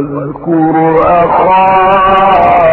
واذكر أخاه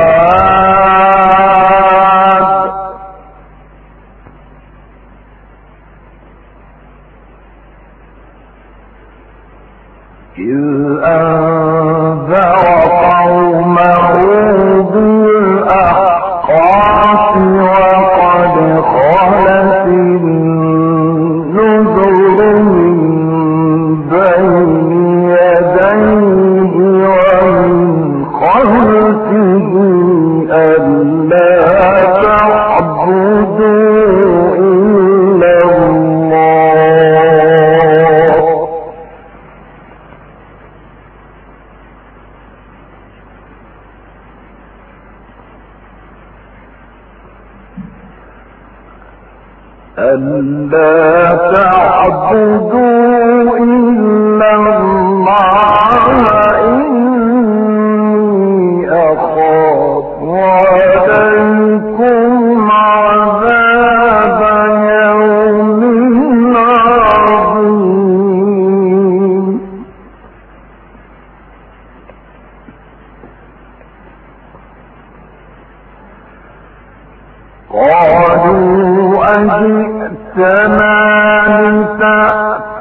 قالوا أجئتنا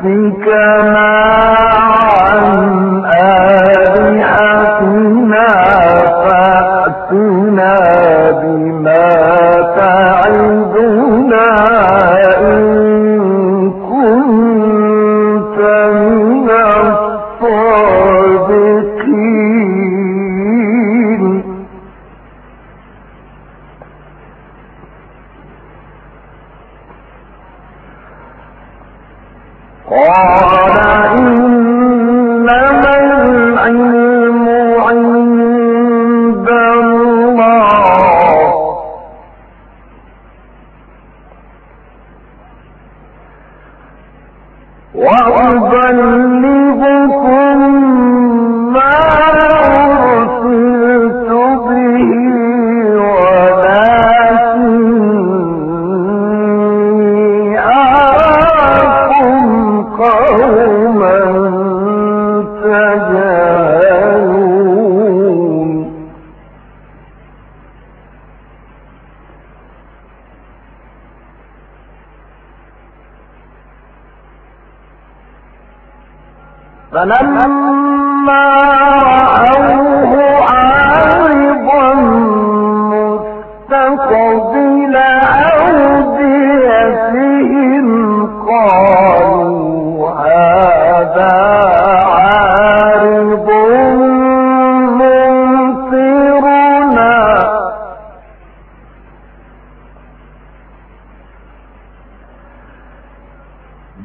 لتأتكنا عن آلهتنا فأتنا بما تعدنا إن بل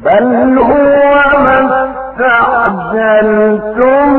بل هو ما استعجلتم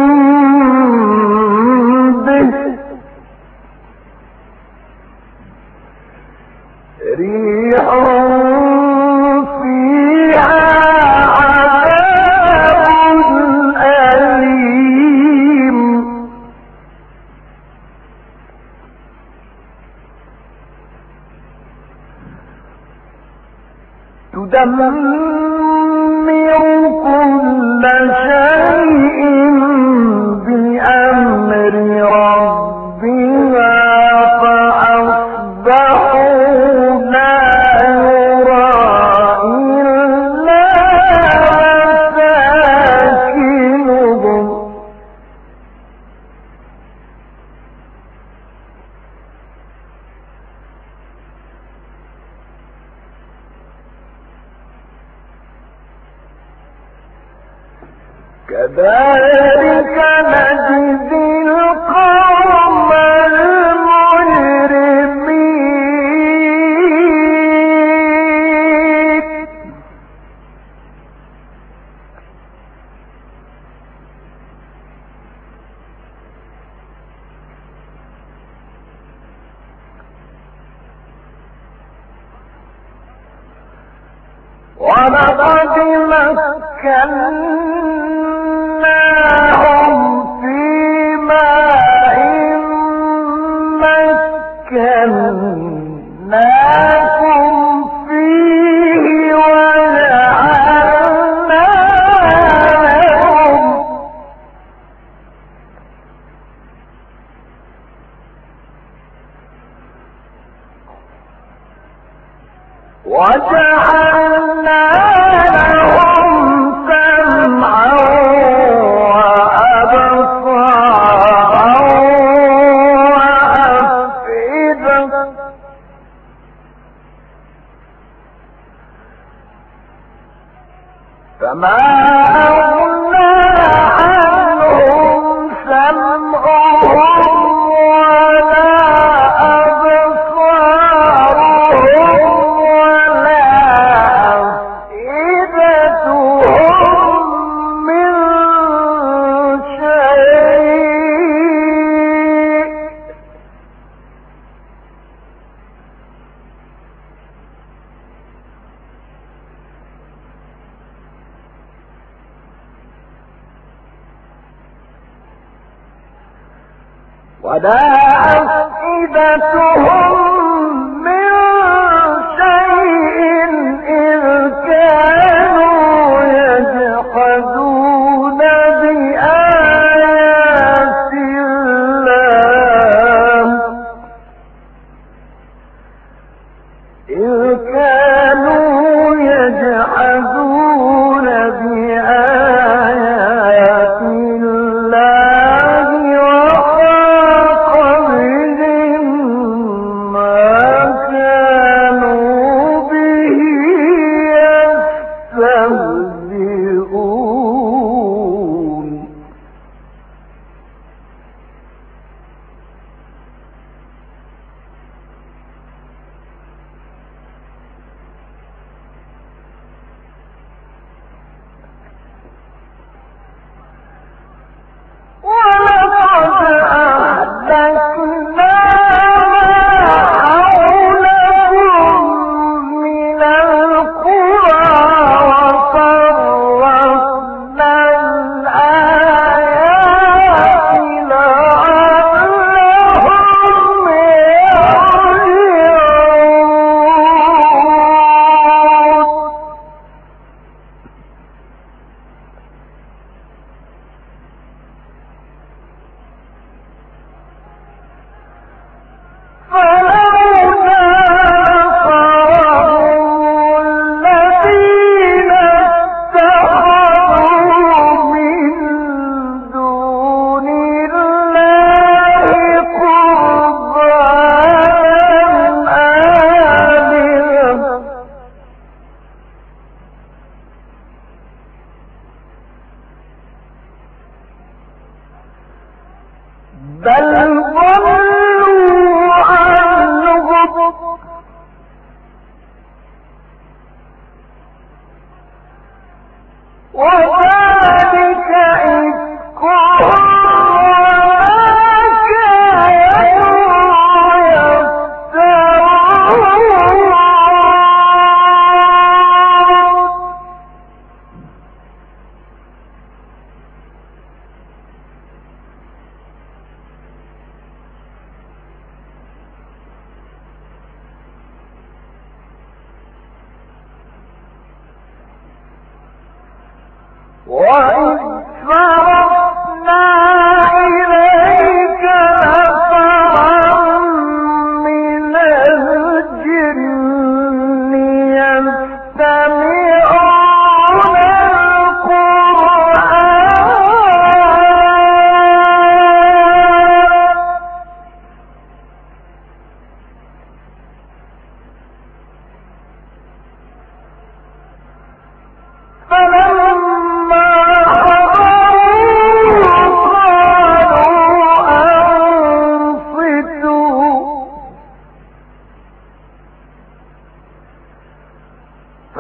ما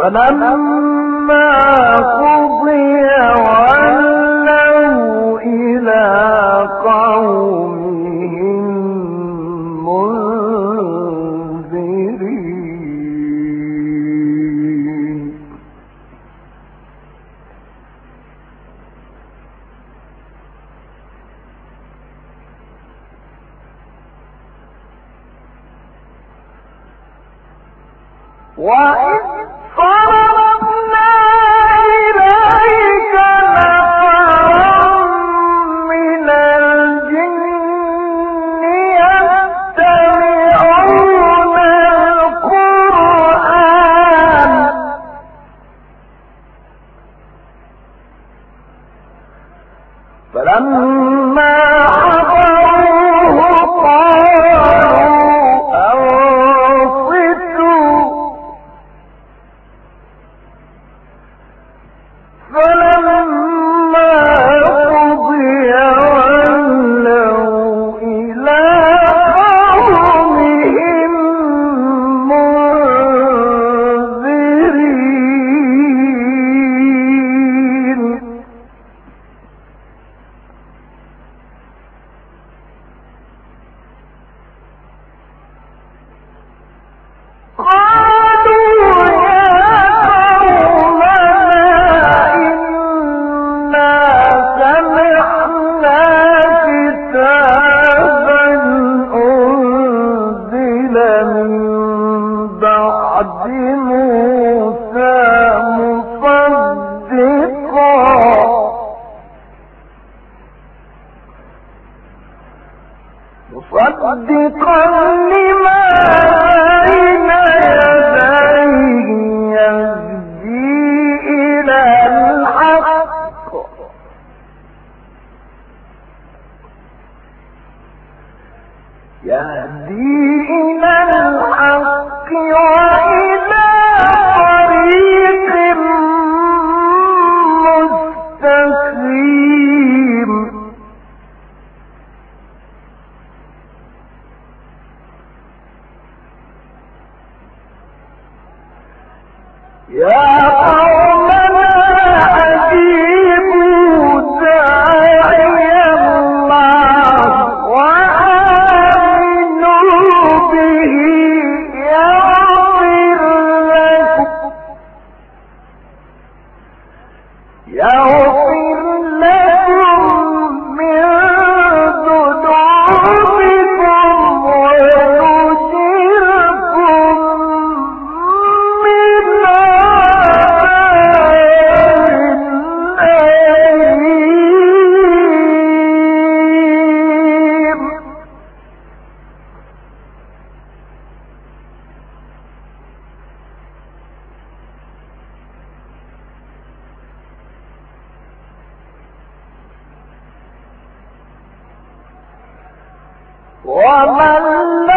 فلما قضي ولوا إلى قومهم رکھا ومن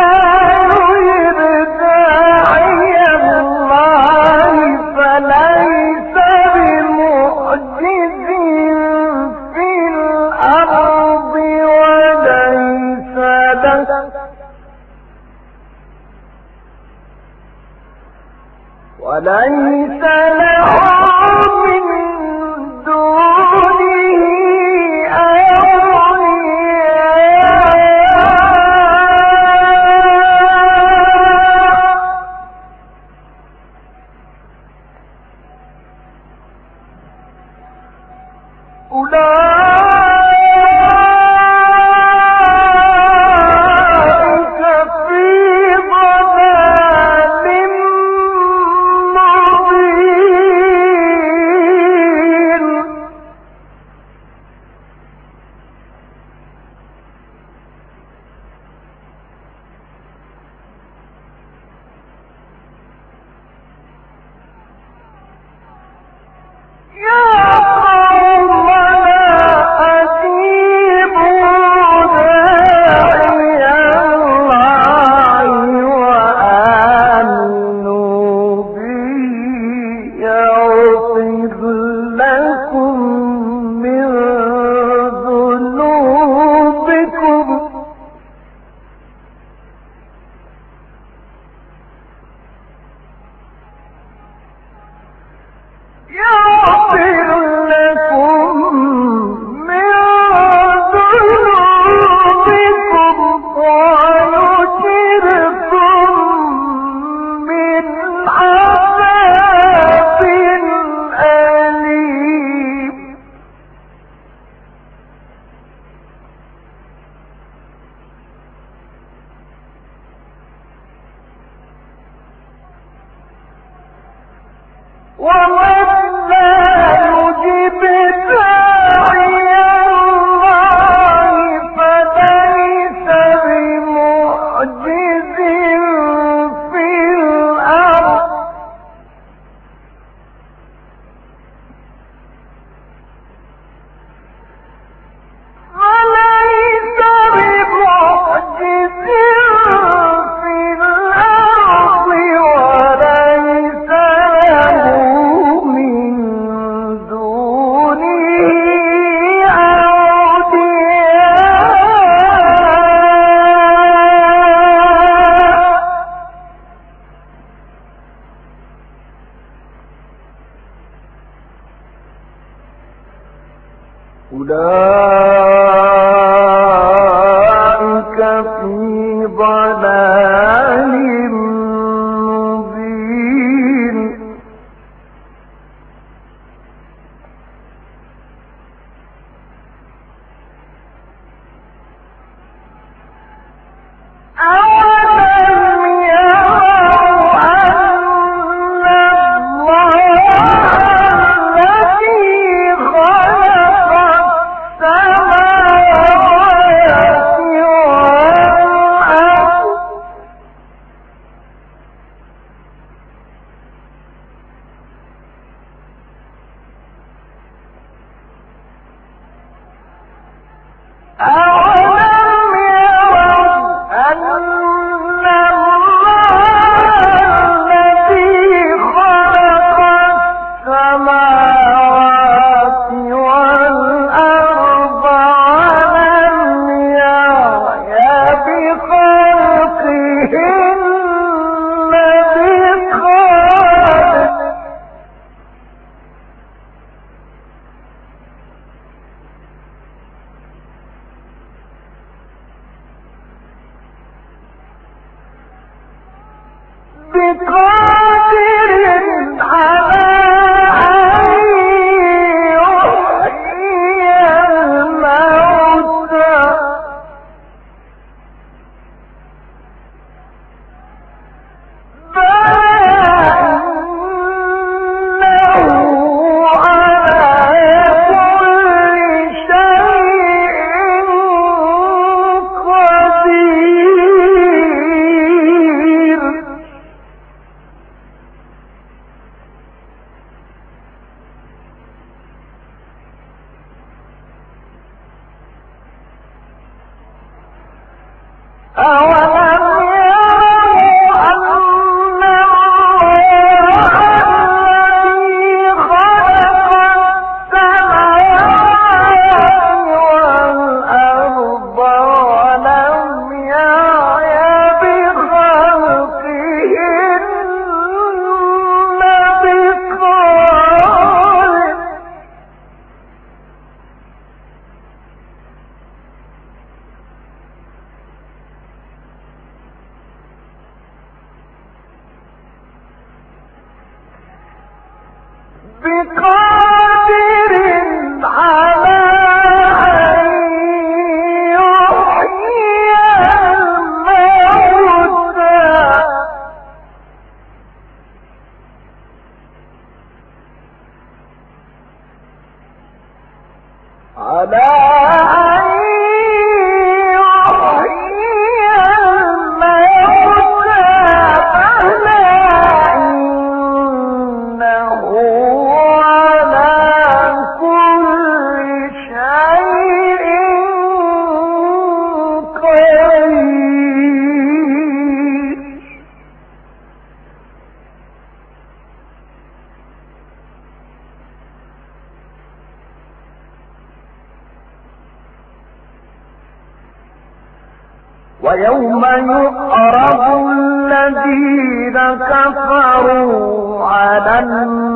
ويوم يعرض الذين كفروا على النار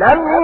بسم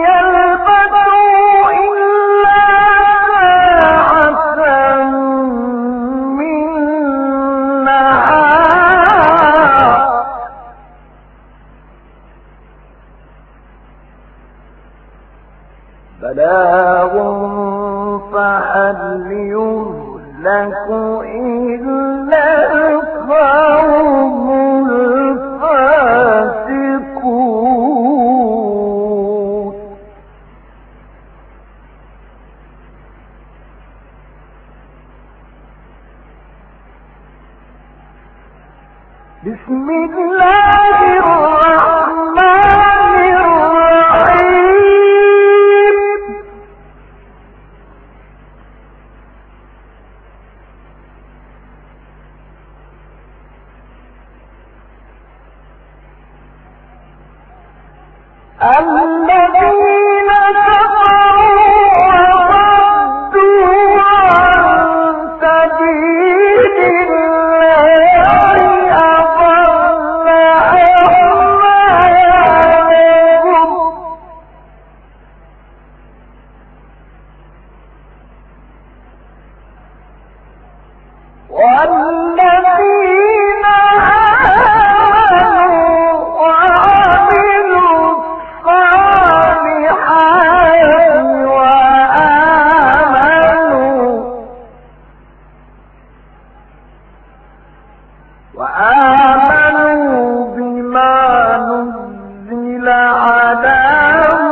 وآمنوا بما نزل على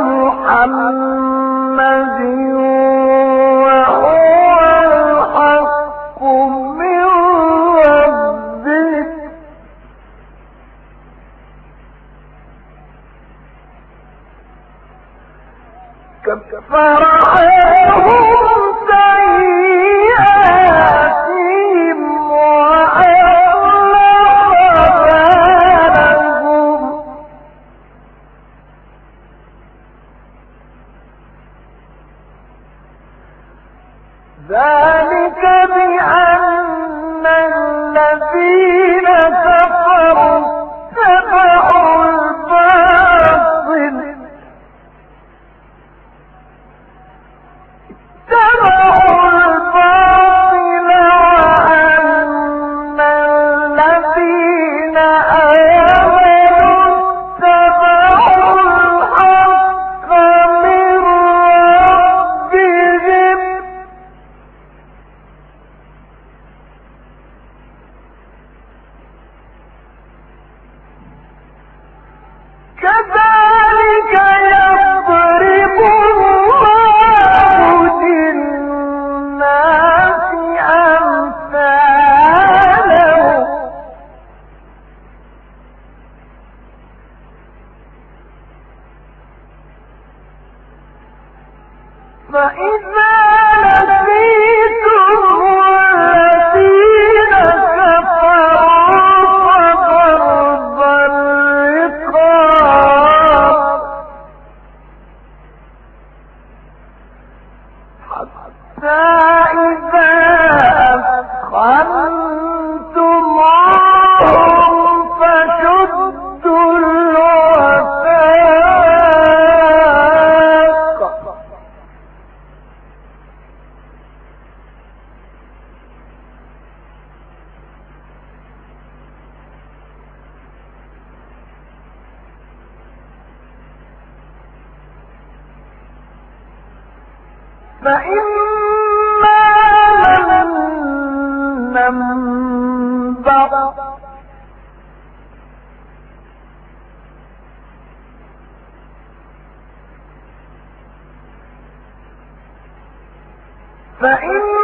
محمد فإما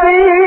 سيهدي